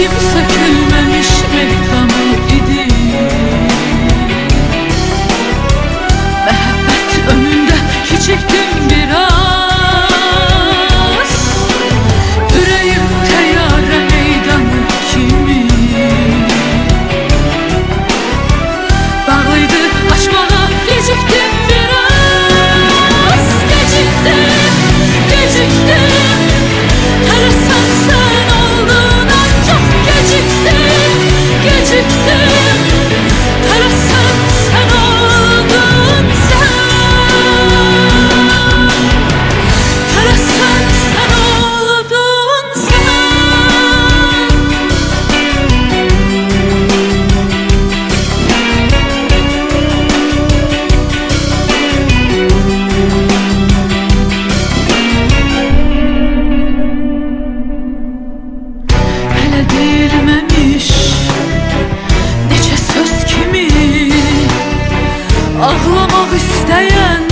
kimse gülmemiş meydan Durmak isteyen